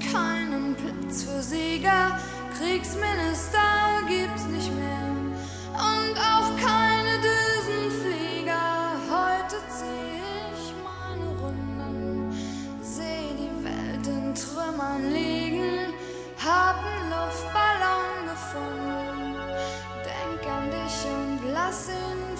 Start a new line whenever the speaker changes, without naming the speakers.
keinen Platz für Sieger. Kriegsminister gibt's nicht mehr und auch keine Düsenflieger. Heute zieh ich meine Runden, seh die Welt in Trümmern liegen, hab einen Luftballon gefunden. Denk an dich und lass ihn